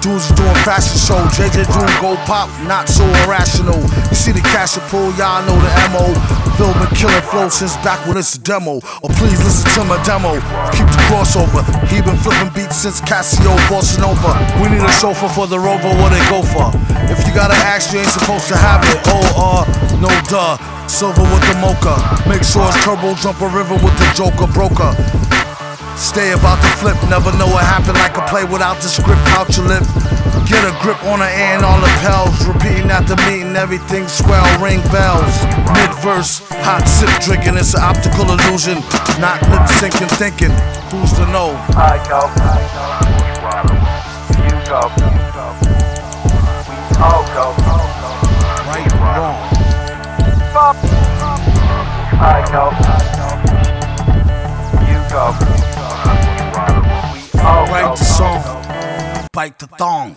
Dudes doing fashion show, JJ doing go pop, not so irrational. See the cash and pull, y'all know the MO. Bill been killing flow since back when it's a demo. Or please listen to my demo. Keep the crossover. He been flipping beats since Casio bossing over. We need a chauffeur for the rover, what they go for. If you gotta ask, you ain't supposed to have it. Oh, uh, no duh. Silver with the mocha. Make sure it's turbo, jump a river with the joker broker. Stay about to flip, never know what happened like a play without the script out your lip. Get a grip on the air and all the pells. Repeating at the meeting, everything swell, ring bells. Mid verse, hot sip drinking, it's an optical illusion. Not lip syncing, thinking, who's to know? I go, you go, we all go. Right wrong? I go, you go, we all Write the song, bite the thong.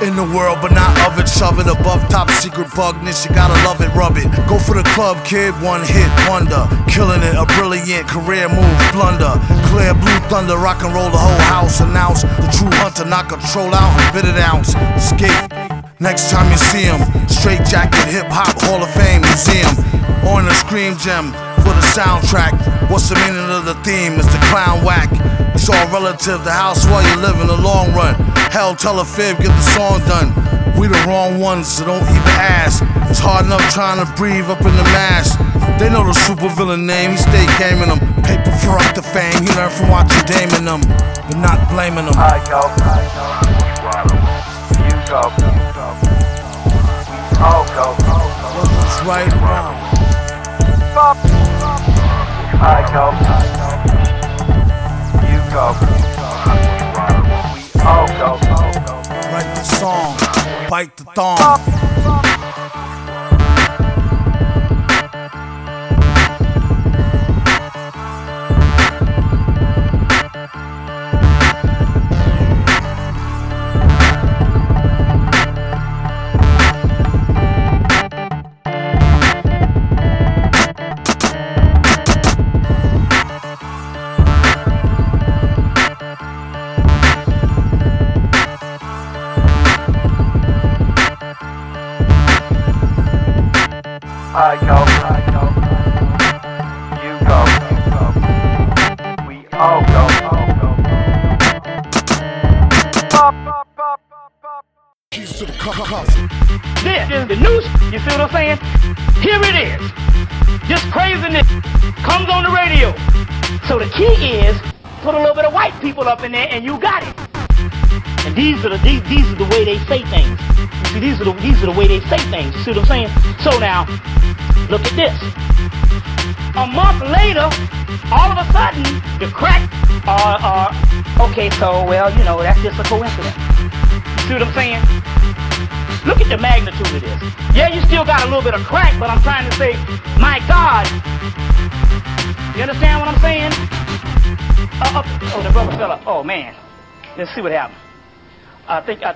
In the world, but not of it. Shove it above top secret bugness. You gotta love it, rub it. Go for the club, kid. One hit wonder. Killing it, a brilliant career move. Blunder. Clear blue thunder. Rock and roll the whole house. Announce the true hunter. Knock control out and bit it ounce. Escape. Next time you see him. Straight jacket, hip hop, Hall of Fame museum. On a scream gem soundtrack. What's the meaning of the theme? Is the clown whack? It's all relative. The house while you live in the long run. Hell, tell a fib, get the song done. We the wrong ones, so don't even ask. It's hard enough trying to breathe up in the mask. They know the supervillain name, he stay gaming them. Paper for up the fame, he learned from watching Damon them, but not blaming them. I go, you go, we all go. Whether it's right or wrong. I go, you go, we all go. Write the song, bite the thong. I go, I go, you go, we all go. Keys to the cup. This is the news. You see what I'm saying? Here it is. This craziness comes on the radio. So the key is put a little bit of white people up in there, and you got it. And these are the these, these are the way they say things. See, these are the these are the way they say things. See what I'm saying? So now, look at this. A month later, all of a sudden, the crack are uh, okay. So well, you know that's just a coincidence. See what I'm saying? Look at the magnitude of this. Yeah, you still got a little bit of crack, but I'm trying to say, my God. You understand what I'm saying? Uh, uh, oh, the rubber fell up. Oh, man. Let's see what happened. I think I.